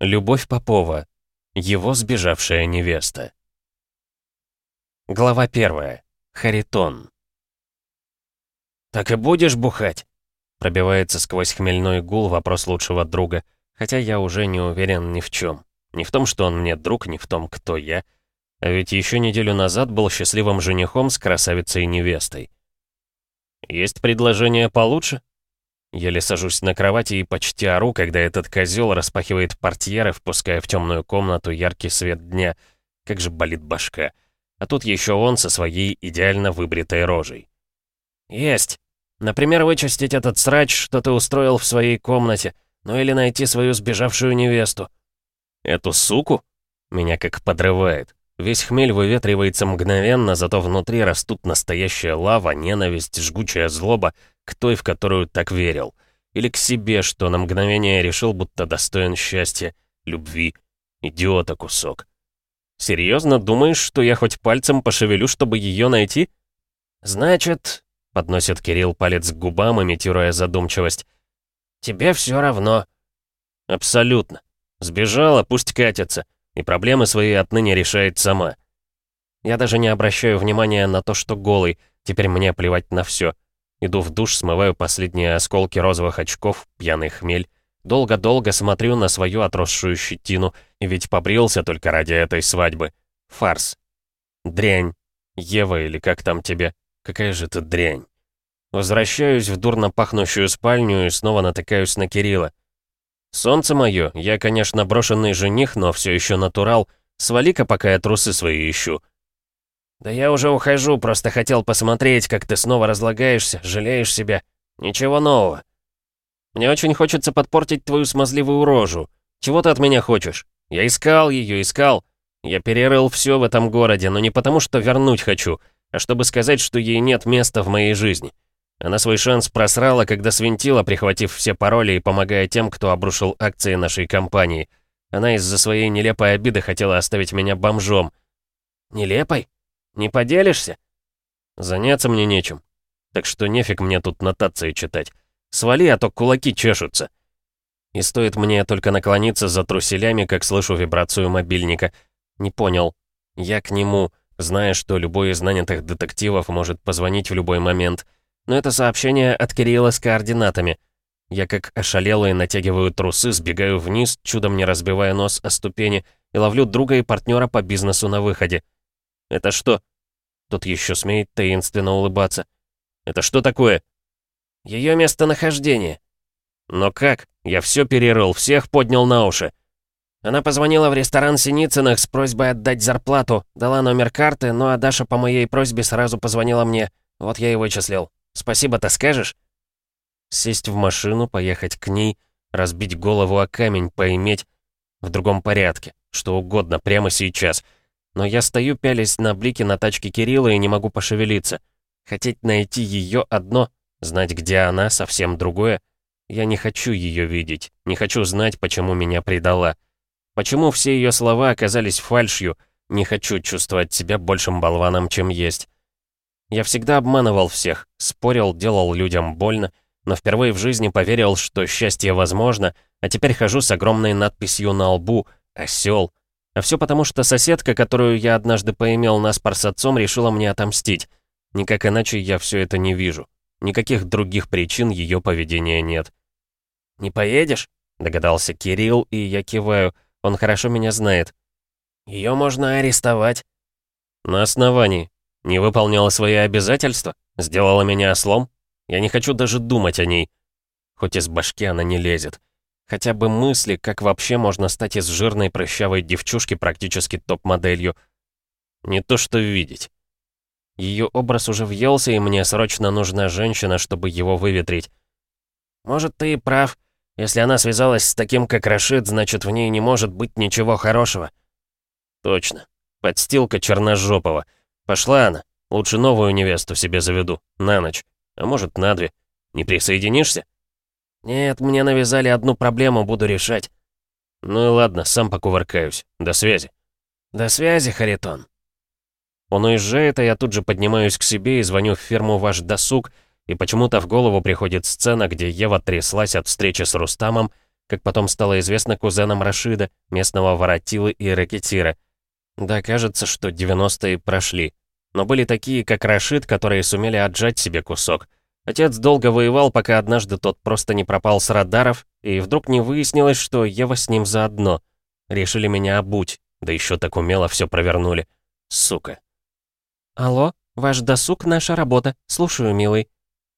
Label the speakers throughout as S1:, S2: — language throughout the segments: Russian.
S1: Любовь Попова. Его сбежавшая невеста. Глава первая. Харитон. «Так и будешь бухать?» Пробивается сквозь хмельной гул вопрос лучшего друга, хотя я уже не уверен ни в чем. Ни в том, что он мне друг, ни в том, кто я. А ведь еще неделю назад был счастливым женихом с красавицей-невестой. «Есть предложение получше?» Еле сажусь на кровати и почти ору, когда этот козел распахивает портьеры, впуская в темную комнату яркий свет дня. Как же болит башка. А тут еще он со своей идеально выбритой рожей. «Есть. Например, вычистить этот срач, что ты устроил в своей комнате, ну или найти свою сбежавшую невесту». «Эту суку?» Меня как подрывает. Весь хмель выветривается мгновенно, зато внутри растут настоящая лава, ненависть, жгучая злоба к той, в которую так верил. Или к себе, что на мгновение решил, будто достоин счастья, любви. Идиота кусок. Серьезно думаешь, что я хоть пальцем пошевелю, чтобы ее найти? Значит, подносит Кирилл палец к губам, имитируя задумчивость. Тебе все равно. Абсолютно. Сбежала, пусть катится и проблемы свои отныне решает сама. Я даже не обращаю внимания на то, что голый, теперь мне плевать на все. Иду в душ, смываю последние осколки розовых очков, пьяный хмель. Долго-долго смотрю на свою отросшую щетину, ведь побрился только ради этой свадьбы. Фарс. Дрянь. Ева или как там тебе? Какая же ты дрянь. Возвращаюсь в дурно пахнущую спальню и снова натыкаюсь на Кирилла. «Солнце мое, я, конечно, брошенный жених, но все еще натурал. Свали-ка, пока я трусы свои ищу». «Да я уже ухожу, просто хотел посмотреть, как ты снова разлагаешься, жалеешь себя. Ничего нового». «Мне очень хочется подпортить твою смазливую рожу. Чего ты от меня хочешь? Я искал ее, искал. Я перерыл все в этом городе, но не потому, что вернуть хочу, а чтобы сказать, что ей нет места в моей жизни. Она свой шанс просрала, когда свинтила, прихватив все пароли и помогая тем, кто обрушил акции нашей компании. Она из-за своей нелепой обиды хотела оставить меня бомжом. Нелепой? Не поделишься? Заняться мне нечем. Так что нефиг мне тут нотации читать. Свали, а то кулаки чешутся. И стоит мне только наклониться за труселями, как слышу вибрацию мобильника. Не понял. Я к нему, зная, что любой из нанятых детективов может позвонить в любой момент — но это сообщение от Кирилла с координатами. Я как ошалелый натягиваю трусы, сбегаю вниз, чудом не разбивая нос о ступени, и ловлю друга и партнера по бизнесу на выходе. «Это что?» Тут еще смеет таинственно улыбаться. «Это что такое?» «Ее местонахождение». «Но как? Я все перерыл, всех поднял на уши». Она позвонила в ресторан Синицыных с просьбой отдать зарплату, дала номер карты, ну а Даша по моей просьбе сразу позвонила мне. Вот я и вычислил. Спасибо-то скажешь?» Сесть в машину, поехать к ней, разбить голову о камень, поиметь в другом порядке, что угодно, прямо сейчас. Но я стою, пялясь на блики на тачке Кирилла и не могу пошевелиться. Хотеть найти ее одно, знать, где она, совсем другое. Я не хочу ее видеть, не хочу знать, почему меня предала. Почему все ее слова оказались фальшью, не хочу чувствовать себя большим болваном, чем есть. Я всегда обманывал всех, спорил, делал людям больно, но впервые в жизни поверил, что счастье возможно, а теперь хожу с огромной надписью на лбу «Осёл». А все потому, что соседка, которую я однажды поимел наспор с отцом, решила мне отомстить. Никак иначе я все это не вижу. Никаких других причин ее поведения нет. «Не поедешь?» — догадался Кирилл, и я киваю. Он хорошо меня знает. Ее можно арестовать». «На основании», не выполнила свои обязательства? Сделала меня ослом? Я не хочу даже думать о ней. Хоть из башки она не лезет. Хотя бы мысли, как вообще можно стать из жирной прыщавой девчушки практически топ-моделью. Не то что видеть. Ее образ уже въелся, и мне срочно нужна женщина, чтобы его выветрить. Может, ты и прав. Если она связалась с таким, как Рашид, значит, в ней не может быть ничего хорошего. Точно. Подстилка черножопого. Пошла она. Лучше новую невесту себе заведу. На ночь. А может, на две. Не присоединишься? Нет, мне навязали одну проблему, буду решать. Ну и ладно, сам покувыркаюсь. До связи. До связи, Харитон. Он уезжает, а я тут же поднимаюсь к себе и звоню в фирму «Ваш досуг», и почему-то в голову приходит сцена, где Ева тряслась от встречи с Рустамом, как потом стало известно кузеном Рашида, местного воротилы и рэкетира. Да, кажется, что 90-е прошли. Но были такие, как Рашид, которые сумели отжать себе кусок. Отец долго воевал, пока однажды тот просто не пропал с радаров, и вдруг не выяснилось, что Ева с ним заодно. Решили меня обуть, да еще так умело все провернули. Сука.
S2: «Алло, ваш досуг — наша работа. Слушаю, милый».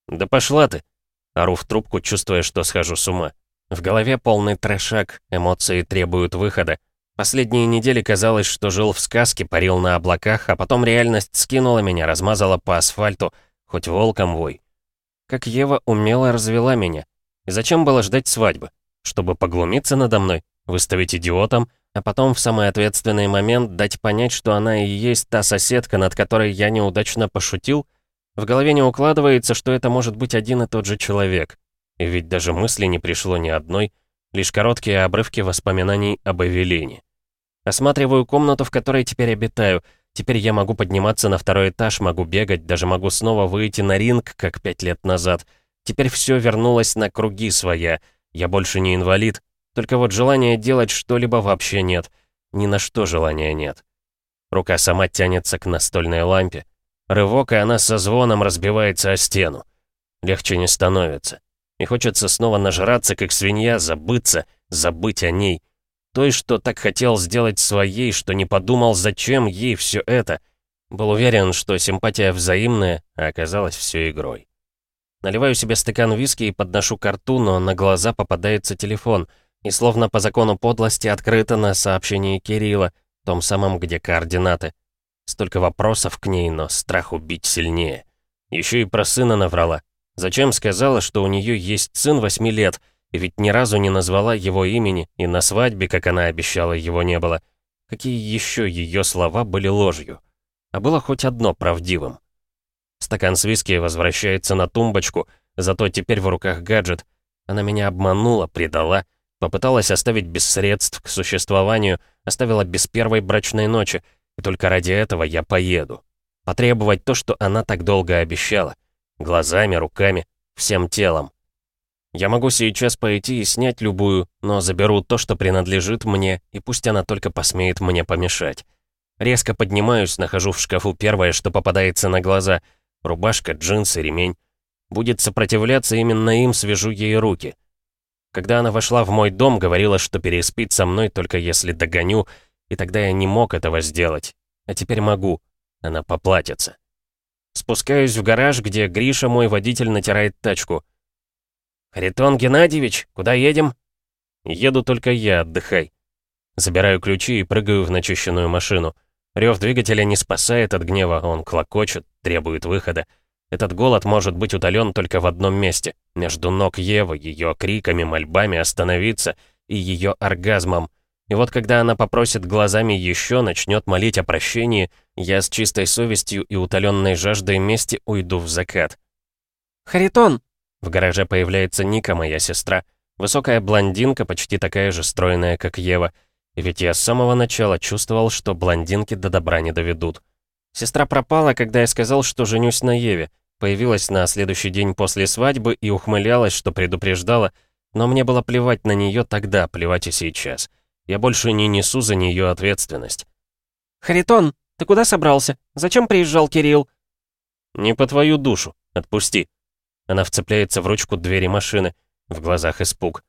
S1: «Да пошла ты!» Ору в трубку, чувствуя, что схожу с ума. В голове полный трешак, эмоции требуют выхода. Последние недели казалось, что жил в сказке, парил на облаках, а потом реальность скинула меня, размазала по асфальту, хоть волком вой. Как Ева умело развела меня. И зачем было ждать свадьбы? Чтобы поглумиться надо мной, выставить идиотом, а потом в самый ответственный момент дать понять, что она и есть та соседка, над которой я неудачно пошутил? В голове не укладывается, что это может быть один и тот же человек. И ведь даже мысли не пришло ни одной, лишь короткие обрывки воспоминаний об Эвелине. Осматриваю комнату, в которой теперь обитаю. Теперь я могу подниматься на второй этаж, могу бегать, даже могу снова выйти на ринг, как пять лет назад. Теперь все вернулось на круги своя. Я больше не инвалид. Только вот желания делать что-либо вообще нет. Ни на что желания нет. Рука сама тянется к настольной лампе. Рывок, и она со звоном разбивается о стену. Легче не становится. И хочется снова нажраться, как свинья, забыться, забыть о ней. Той, что так хотел сделать своей, что не подумал, зачем ей все это. Был уверен, что симпатия взаимная, а оказалось все игрой. Наливаю себе стакан виски и подношу к рту, но на глаза попадается телефон, и словно по закону подлости открыто на сообщении Кирилла, том самом, где координаты. Столько вопросов к ней, но страх убить сильнее. Еще и про сына наврала. Зачем сказала, что у нее есть сын восьми лет, ведь ни разу не назвала его имени, и на свадьбе, как она обещала, его не было. Какие еще ее слова были ложью? А было хоть одно правдивым. Стакан с виски возвращается на тумбочку, зато теперь в руках гаджет. Она меня обманула, предала, попыталась оставить без средств к существованию, оставила без первой брачной ночи, и только ради этого я поеду. Потребовать то, что она так долго обещала. Глазами, руками, всем телом. Я могу сейчас пойти и снять любую, но заберу то, что принадлежит мне, и пусть она только посмеет мне помешать. Резко поднимаюсь, нахожу в шкафу первое, что попадается на глаза. Рубашка, джинсы, ремень. Будет сопротивляться, именно им свяжу ей руки. Когда она вошла в мой дом, говорила, что переспит со мной только если догоню, и тогда я не мог этого сделать. А теперь могу. Она поплатится. Спускаюсь в гараж, где Гриша, мой водитель, натирает тачку. «Харитон Геннадьевич, куда едем?» «Еду только я, отдыхай». Забираю ключи и прыгаю в начищенную машину. Рев двигателя не спасает от гнева, он клокочет, требует выхода. Этот голод может быть утолен только в одном месте, между ног Евы, ее криками, мольбами остановиться и ее оргазмом. И вот когда она попросит глазами еще, начнет молить о прощении, я с чистой совестью и утоленной жаждой мести уйду в закат.
S2: «Харитон!»
S1: В гараже появляется Ника, моя сестра. Высокая блондинка, почти такая же стройная, как Ева. И ведь я с самого начала чувствовал, что блондинки до добра не доведут. Сестра пропала, когда я сказал, что женюсь на Еве. Появилась на следующий день после свадьбы и ухмылялась, что предупреждала, но мне было плевать на нее тогда, плевать и сейчас. Я больше не несу за нее ответственность.
S2: «Харитон, ты куда собрался? Зачем приезжал Кирилл?»
S1: «Не по твою душу. Отпусти». Она вцепляется в ручку двери машины. В глазах испуг.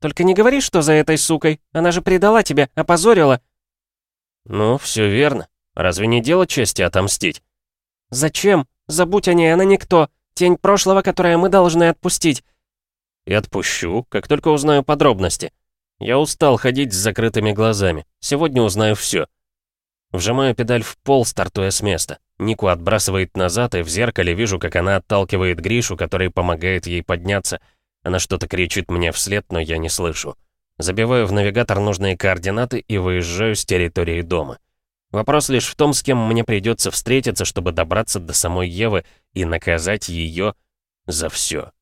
S2: «Только не говори, что за этой сукой. Она же предала тебя, опозорила».
S1: «Ну, все верно. Разве не дело чести отомстить?»
S2: «Зачем? Забудь о ней, она никто. Тень прошлого, которое мы должны отпустить».
S1: «И отпущу, как только узнаю подробности». Я устал ходить с закрытыми глазами. Сегодня узнаю все. Вжимаю педаль в пол, стартуя с места. Нику отбрасывает назад, и в зеркале вижу, как она отталкивает Гришу, который помогает ей подняться. Она что-то кричит мне вслед, но я не слышу. Забиваю в навигатор нужные координаты и выезжаю с территории дома. Вопрос лишь в том, с кем мне придется встретиться, чтобы добраться до самой Евы и наказать ее за все.